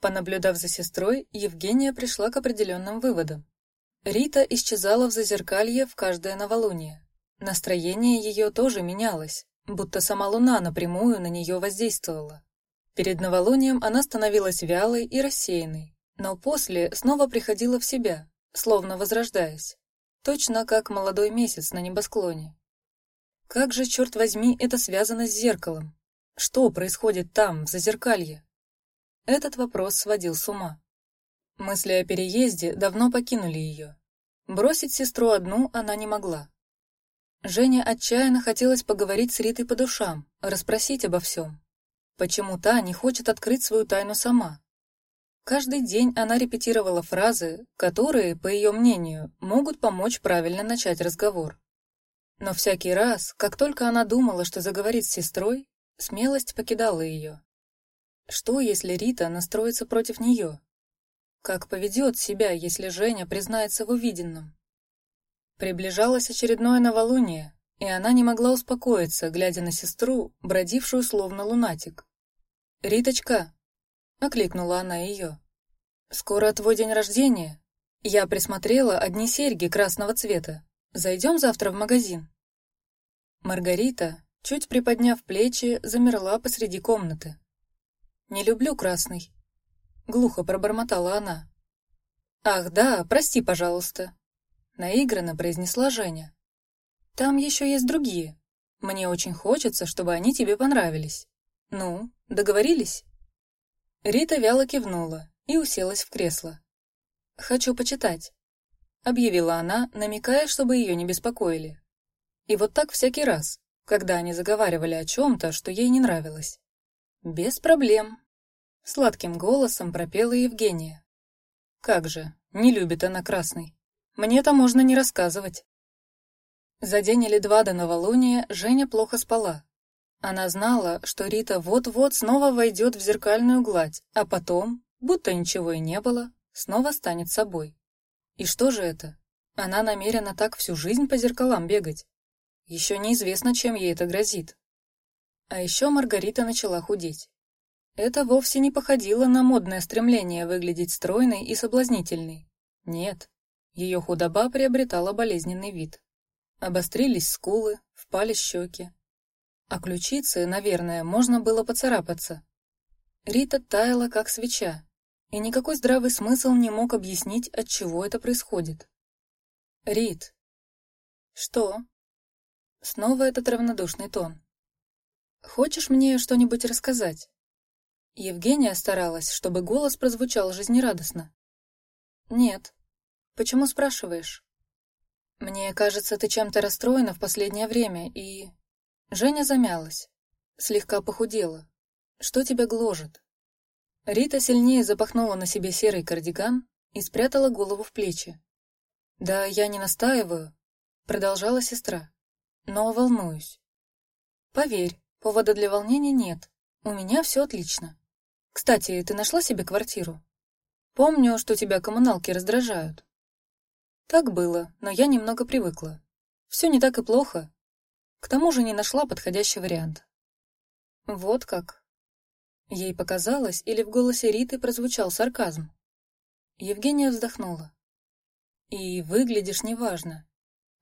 Понаблюдав за сестрой, Евгения пришла к определенным выводам. Рита исчезала в зазеркалье в каждое новолуние. Настроение ее тоже менялось, будто сама луна напрямую на нее воздействовала. Перед новолунием она становилась вялой и рассеянной, но после снова приходила в себя, словно возрождаясь, точно как молодой месяц на небосклоне. Как же, черт возьми, это связано с зеркалом? Что происходит там, в зазеркалье? Этот вопрос сводил с ума. Мысли о переезде давно покинули ее. Бросить сестру одну она не могла. Жене отчаянно хотелось поговорить с Ритой по душам, расспросить обо всем. Почему та не хочет открыть свою тайну сама? Каждый день она репетировала фразы, которые, по ее мнению, могут помочь правильно начать разговор. Но всякий раз, как только она думала, что заговорит с сестрой, смелость покидала ее. Что, если Рита настроится против нее? Как поведет себя, если Женя признается в увиденном? Приближалось очередное новолуние, и она не могла успокоиться, глядя на сестру, бродившую словно лунатик. «Риточка!» — окликнула она ее. «Скоро твой день рождения. Я присмотрела одни серьги красного цвета. Зайдем завтра в магазин». Маргарита, чуть приподняв плечи, замерла посреди комнаты. «Не люблю красный», — глухо пробормотала она. «Ах, да, прости, пожалуйста», наигранно произнесла Женя. Там еще есть другие. Мне очень хочется, чтобы они тебе понравились. Ну, договорились? Рита вяло кивнула и уселась в кресло. Хочу почитать, объявила она, намекая, чтобы ее не беспокоили. И вот так всякий раз, когда они заговаривали о чем-то, что ей не нравилось. Без проблем. Сладким голосом пропела Евгения. Как же, не любит она красный. Мне-то можно не рассказывать. За день или два до новолуния Женя плохо спала. Она знала, что Рита вот-вот снова войдет в зеркальную гладь, а потом, будто ничего и не было, снова станет собой. И что же это? Она намерена так всю жизнь по зеркалам бегать. Еще неизвестно, чем ей это грозит. А еще Маргарита начала худеть. Это вовсе не походило на модное стремление выглядеть стройной и соблазнительной. Нет, ее худоба приобретала болезненный вид. Обострились скулы, впали щеки. А ключицы, наверное, можно было поцарапаться. Рита таяла, как свеча, и никакой здравый смысл не мог объяснить, от чего это происходит. Рит. Что? Снова этот равнодушный тон. Хочешь мне что-нибудь рассказать? Евгения старалась, чтобы голос прозвучал жизнерадостно. Нет, Почему спрашиваешь? Мне кажется, ты чем-то расстроена в последнее время, и... Женя замялась, слегка похудела. Что тебя гложет? Рита сильнее запахнула на себе серый кардиган и спрятала голову в плечи. Да, я не настаиваю, продолжала сестра, но волнуюсь. Поверь, повода для волнения нет. У меня все отлично. Кстати, ты нашла себе квартиру? Помню, что тебя коммуналки раздражают. Так было, но я немного привыкла. Все не так и плохо. К тому же не нашла подходящий вариант. Вот как. Ей показалось, или в голосе Риты прозвучал сарказм. Евгения вздохнула. И выглядишь неважно,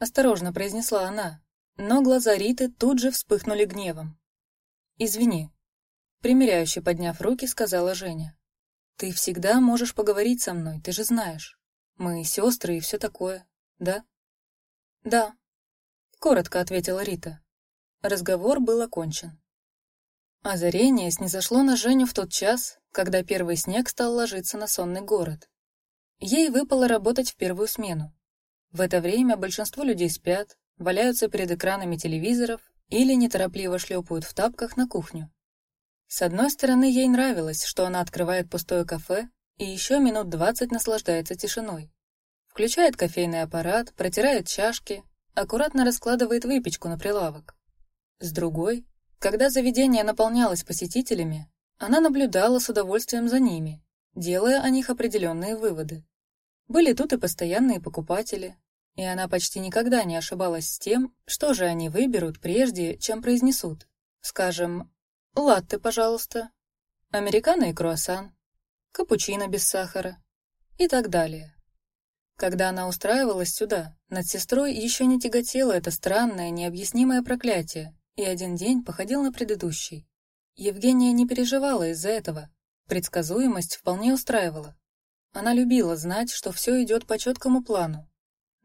осторожно произнесла она, но глаза Риты тут же вспыхнули гневом. Извини, примиряюще подняв руки, сказала Женя. Ты всегда можешь поговорить со мной, ты же знаешь. Мы сестры и все такое, да? Да, коротко ответила Рита. Разговор был окончен. Озарение снизошло на Женю в тот час, когда первый снег стал ложиться на сонный город. Ей выпало работать в первую смену. В это время большинство людей спят, валяются перед экранами телевизоров или неторопливо шлепают в тапках на кухню. С одной стороны, ей нравилось, что она открывает пустое кафе и еще минут двадцать наслаждается тишиной. Включает кофейный аппарат, протирает чашки, аккуратно раскладывает выпечку на прилавок. С другой, когда заведение наполнялось посетителями, она наблюдала с удовольствием за ними, делая о них определенные выводы. Были тут и постоянные покупатели, и она почти никогда не ошибалась с тем, что же они выберут прежде, чем произнесут. Скажем, латте, пожалуйста, американо и круассан, капучино без сахара и так далее. Когда она устраивалась сюда, над сестрой еще не тяготело это странное, необъяснимое проклятие, и один день походил на предыдущий. Евгения не переживала из-за этого. Предсказуемость вполне устраивала. Она любила знать, что все идет по четкому плану.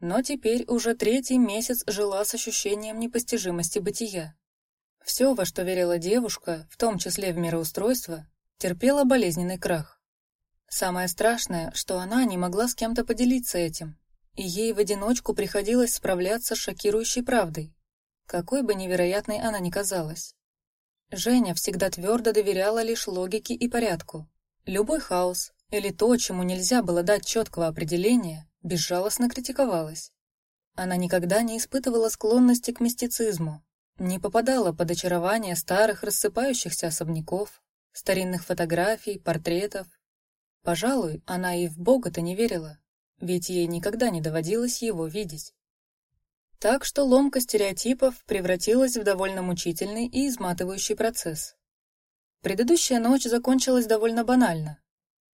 Но теперь уже третий месяц жила с ощущением непостижимости бытия. Все, во что верила девушка, в том числе в мироустройство, терпела болезненный крах. Самое страшное, что она не могла с кем-то поделиться этим, и ей в одиночку приходилось справляться с шокирующей правдой, какой бы невероятной она ни казалась. Женя всегда твердо доверяла лишь логике и порядку. Любой хаос или то, чему нельзя было дать четкого определения, безжалостно критиковалась. Она никогда не испытывала склонности к мистицизму, не попадала под очарование старых рассыпающихся особняков, старинных фотографий, портретов. Пожалуй, она и в Бога-то не верила, ведь ей никогда не доводилось его видеть. Так что ломка стереотипов превратилась в довольно мучительный и изматывающий процесс. Предыдущая ночь закончилась довольно банально.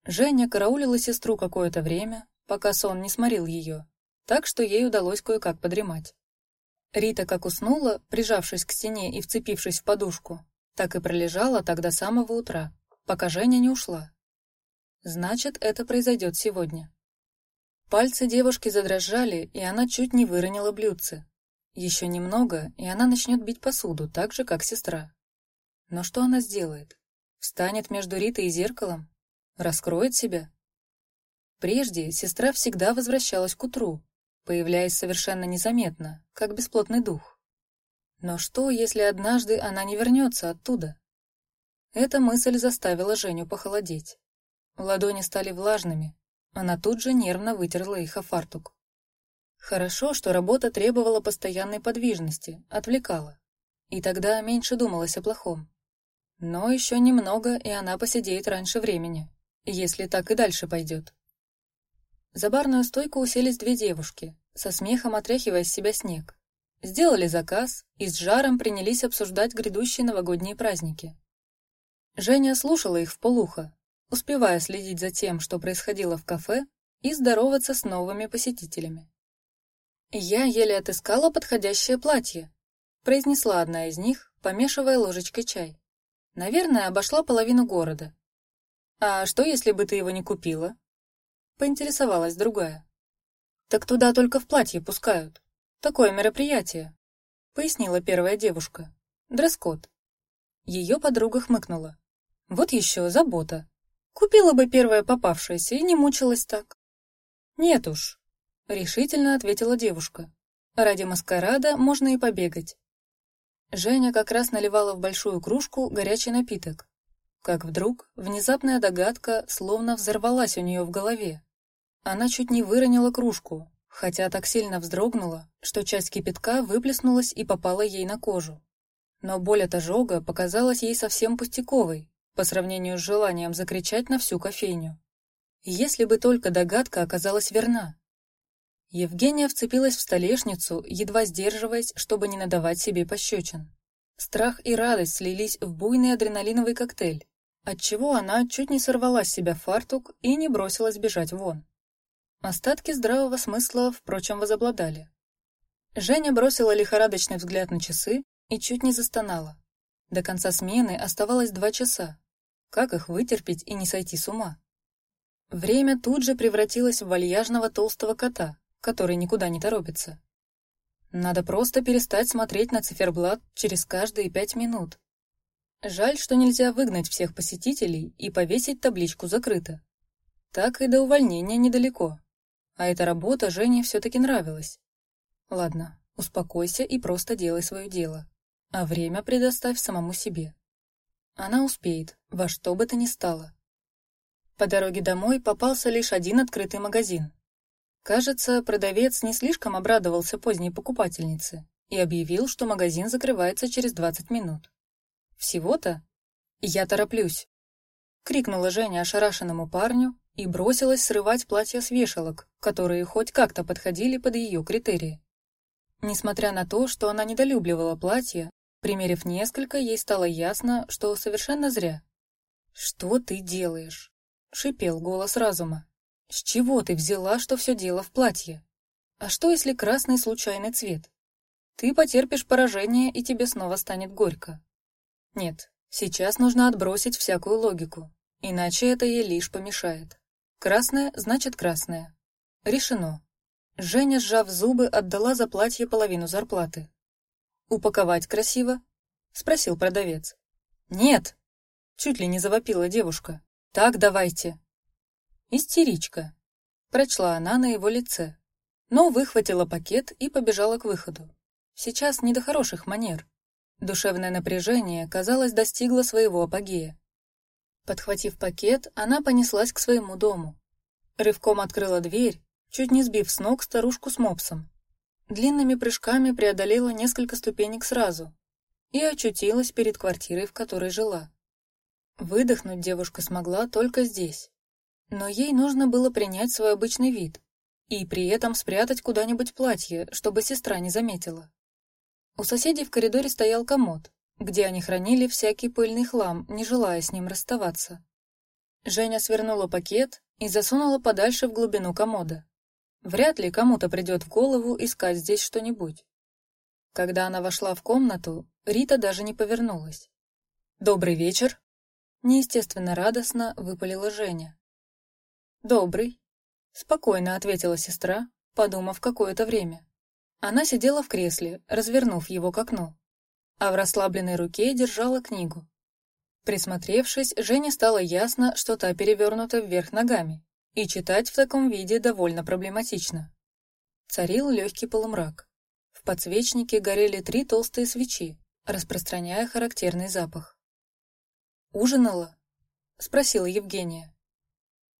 Женя караулила сестру какое-то время, пока сон не сморил ее, так что ей удалось кое-как подремать. Рита как уснула, прижавшись к стене и вцепившись в подушку, так и пролежала тогда самого утра, пока Женя не ушла. Значит, это произойдет сегодня. Пальцы девушки задрожали, и она чуть не выронила блюдце. Еще немного, и она начнет бить посуду, так же, как сестра. Но что она сделает? Встанет между Ритой и зеркалом? Раскроет себя? Прежде сестра всегда возвращалась к утру, появляясь совершенно незаметно, как бесплотный дух. Но что, если однажды она не вернется оттуда? Эта мысль заставила Женю похолодеть. Ладони стали влажными, она тут же нервно вытерла их о фартук. Хорошо, что работа требовала постоянной подвижности, отвлекала. И тогда меньше думалось о плохом. Но еще немного, и она посидеет раньше времени, если так и дальше пойдет. За барную стойку уселись две девушки, со смехом отряхивая с себя снег. Сделали заказ и с жаром принялись обсуждать грядущие новогодние праздники. Женя слушала их в полухо, успевая следить за тем, что происходило в кафе, и здороваться с новыми посетителями. Я еле отыскала подходящее платье, произнесла одна из них, помешивая ложечкой чай. Наверное, обошла половину города. А что, если бы ты его не купила? Поинтересовалась другая. Так туда только в платье пускают. Такое мероприятие, пояснила первая девушка. Дресс-код. Ее подруга хмыкнула. Вот еще забота. Купила бы первое попавшееся и не мучилась так. Нет уж, решительно ответила девушка. Ради маскарада можно и побегать. Женя как раз наливала в большую кружку горячий напиток. Как вдруг внезапная догадка словно взорвалась у нее в голове. Она чуть не выронила кружку, хотя так сильно вздрогнула, что часть кипятка выплеснулась и попала ей на кожу. Но боль от ожога показалась ей совсем пустяковой, по сравнению с желанием закричать на всю кофейню. Если бы только догадка оказалась верна. Евгения вцепилась в столешницу, едва сдерживаясь, чтобы не надавать себе пощечин. Страх и радость слились в буйный адреналиновый коктейль, отчего она чуть не сорвала с себя фартук и не бросилась бежать вон. Остатки здравого смысла, впрочем, возобладали. Женя бросила лихорадочный взгляд на часы и чуть не застонала. До конца смены оставалось два часа, как их вытерпеть и не сойти с ума? Время тут же превратилось в вальяжного толстого кота, который никуда не торопится. Надо просто перестать смотреть на циферблат через каждые пять минут. Жаль, что нельзя выгнать всех посетителей и повесить табличку «Закрыто». Так и до увольнения недалеко. А эта работа Жене все-таки нравилась. Ладно, успокойся и просто делай свое дело, а время предоставь самому себе. Она успеет, во что бы то ни стало. По дороге домой попался лишь один открытый магазин. Кажется, продавец не слишком обрадовался поздней покупательнице и объявил, что магазин закрывается через 20 минут. Всего-то? Я тороплюсь, крикнула Женя ошарашенному парню и бросилась срывать платья с вешалок, которые хоть как-то подходили под ее критерии. Несмотря на то, что она недолюбливала платья, Примерив несколько, ей стало ясно, что совершенно зря. Что ты делаешь? шипел голос разума. С чего ты взяла, что все дело в платье? А что, если красный случайный цвет? Ты потерпишь поражение, и тебе снова станет горько. Нет, сейчас нужно отбросить всякую логику, иначе это ей лишь помешает. Красное значит красное. Решено. Женя, сжав зубы, отдала за платье половину зарплаты. «Упаковать красиво?» — спросил продавец. «Нет!» — чуть ли не завопила девушка. «Так давайте!» «Истеричка!» — прочла она на его лице, но выхватила пакет и побежала к выходу. Сейчас не до хороших манер. Душевное напряжение, казалось, достигло своего апогея. Подхватив пакет, она понеслась к своему дому. Рывком открыла дверь, чуть не сбив с ног старушку с мопсом. Длинными прыжками преодолела несколько ступенек сразу и очутилась перед квартирой, в которой жила. Выдохнуть девушка смогла только здесь. Но ей нужно было принять свой обычный вид и при этом спрятать куда-нибудь платье, чтобы сестра не заметила. У соседей в коридоре стоял комод, где они хранили всякий пыльный хлам, не желая с ним расставаться. Женя свернула пакет и засунула подальше в глубину комода. Вряд ли кому-то придет в голову искать здесь что-нибудь. Когда она вошла в комнату, Рита даже не повернулась. «Добрый вечер!» Неестественно радостно выпалила Женя. «Добрый», — спокойно ответила сестра, подумав какое-то время. Она сидела в кресле, развернув его к окну, а в расслабленной руке держала книгу. Присмотревшись, Жене стало ясно, что та перевернута вверх ногами, и читать в таком виде довольно проблематично. Царил легкий полумрак. В подсвечнике горели три толстые свечи, распространяя характерный запах. «Ужинала?» — спросила Евгения.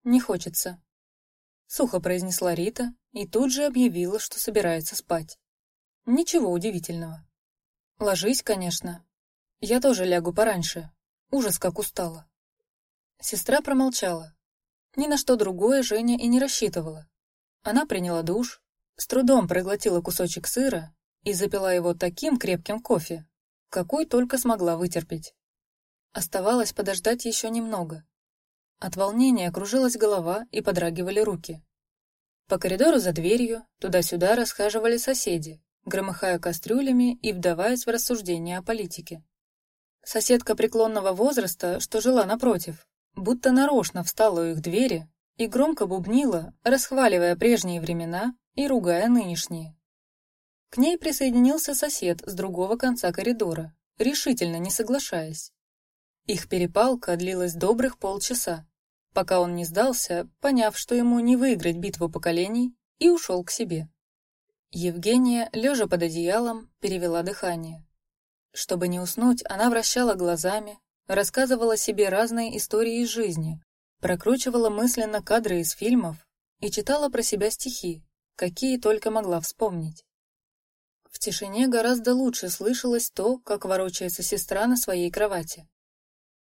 «Не хочется», — сухо произнесла Рита, и тут же объявила, что собирается спать. Ничего удивительного. Ложись, конечно. Я тоже лягу пораньше. Ужас, как устала. Сестра промолчала. Ни на что другое Женя и не рассчитывала. Она приняла душ, с трудом проглотила кусочек сыра и запила его таким крепким кофе, какой только смогла вытерпеть. Оставалось подождать еще немного. От волнения кружилась голова и подрагивали руки. По коридору за дверью туда-сюда расхаживали соседи, громыхая кастрюлями и вдаваясь в рассуждения о политике. Соседка преклонного возраста, что жила напротив, будто нарочно встала у их двери и громко бубнила, расхваливая прежние времена и ругая нынешние. К ней присоединился сосед с другого конца коридора, решительно не соглашаясь. Их перепалка длилась добрых полчаса пока он не сдался, поняв, что ему не выиграть битву поколений, и ушел к себе. Евгения, лежа под одеялом, перевела дыхание. Чтобы не уснуть, она вращала глазами, рассказывала себе разные истории из жизни, прокручивала мысленно кадры из фильмов и читала про себя стихи, какие только могла вспомнить. В тишине гораздо лучше слышалось то, как ворочается сестра на своей кровати.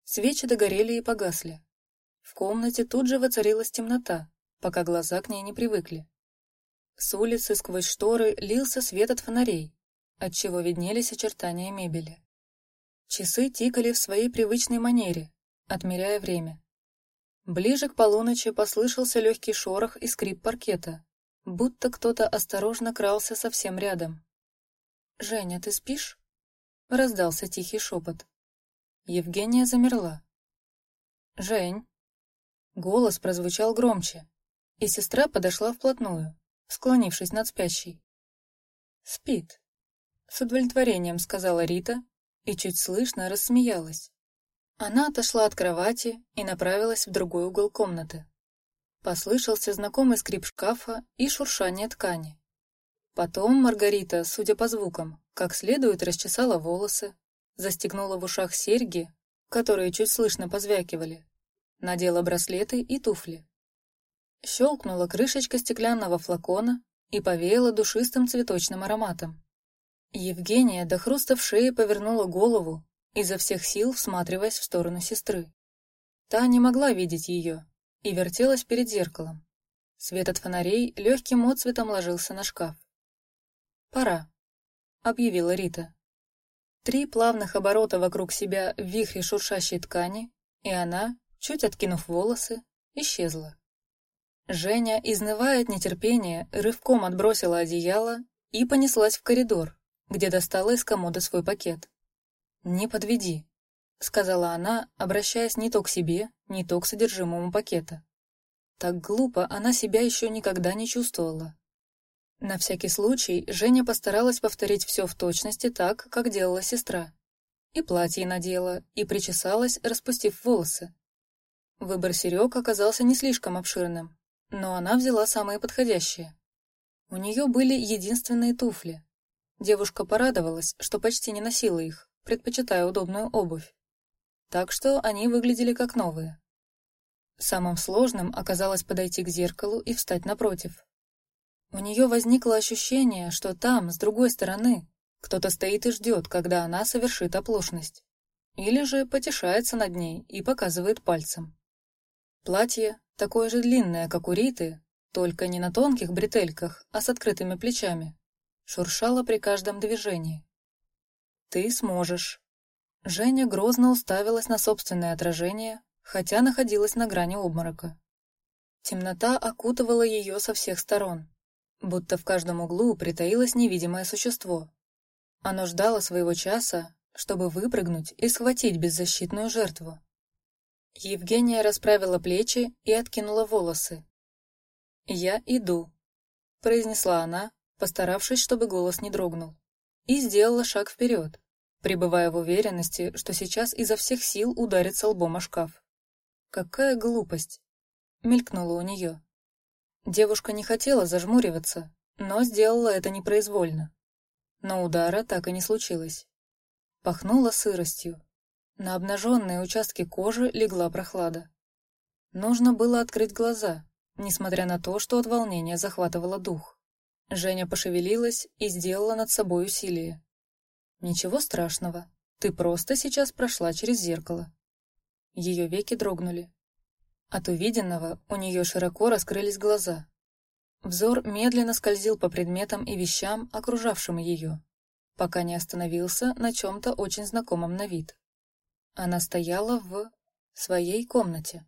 Свечи догорели и погасли. В комнате тут же воцарилась темнота, пока глаза к ней не привыкли. С улицы сквозь шторы лился свет от фонарей, отчего виднелись очертания мебели. Часы тикали в своей привычной манере, отмеряя время. Ближе к полуночи послышался легкий шорох и скрип паркета, будто кто-то осторожно крался совсем рядом. «Женя, ты спишь?» — раздался тихий шепот. Евгения замерла. «Жень!» Голос прозвучал громче, и сестра подошла вплотную, склонившись над спящей. «Спит», — с удовлетворением сказала Рита и чуть слышно рассмеялась. Она отошла от кровати и направилась в другой угол комнаты. Послышался знакомый скрип шкафа и шуршание ткани. Потом Маргарита, судя по звукам, как следует расчесала волосы, застегнула в ушах серьги, которые чуть слышно позвякивали, надела браслеты и туфли. Щелкнула крышечка стеклянного флакона и повеяла душистым цветочным ароматом. Евгения до хруста в шее повернула голову, изо всех сил всматриваясь в сторону сестры. Та не могла видеть ее и вертелась перед зеркалом. Свет от фонарей легким отцветом ложился на шкаф. «Пора», — объявила Рита. Три плавных оборота вокруг себя в вихре шуршащей ткани, и она, чуть откинув волосы, исчезла. Женя, изнывая от нетерпения, рывком отбросила одеяло и понеслась в коридор, где достала из комода свой пакет. «Не подведи», — сказала она, обращаясь не то к себе, не то к содержимому пакета. Так глупо она себя еще никогда не чувствовала. На всякий случай Женя постаралась повторить все в точности так, как делала сестра. И платье надела, и причесалась, распустив волосы. Выбор серег оказался не слишком обширным, но она взяла самые подходящие. У нее были единственные туфли. Девушка порадовалась, что почти не носила их, предпочитая удобную обувь. Так что они выглядели как новые. Самым сложным оказалось подойти к зеркалу и встать напротив. У нее возникло ощущение, что там, с другой стороны, кто-то стоит и ждет, когда она совершит оплошность. Или же потешается над ней и показывает пальцем. Платье, такое же длинное, как у Риты, только не на тонких бретельках, а с открытыми плечами, шуршало при каждом движении. «Ты сможешь». Женя грозно уставилась на собственное отражение, хотя находилась на грани обморока. Темнота окутывала ее со всех сторон, будто в каждом углу притаилось невидимое существо. Оно ждало своего часа, чтобы выпрыгнуть и схватить беззащитную жертву. Евгения расправила плечи и откинула волосы. «Я иду», — произнесла она, постаравшись, чтобы голос не дрогнул, и сделала шаг вперед, пребывая в уверенности, что сейчас изо всех сил ударится лбом о шкаф. «Какая глупость!» — мелькнула у нее. Девушка не хотела зажмуриваться, но сделала это непроизвольно. Но удара так и не случилось. Пахнуло сыростью. На обнаженные участки кожи легла прохлада. Нужно было открыть глаза, несмотря на то, что от волнения захватывало дух. Женя пошевелилась и сделала над собой усилие. «Ничего страшного, ты просто сейчас прошла через зеркало». Ее веки дрогнули. От увиденного у нее широко раскрылись глаза. Взор медленно скользил по предметам и вещам, окружавшим ее, пока не остановился на чем-то очень знакомом на вид. Она стояла в своей комнате.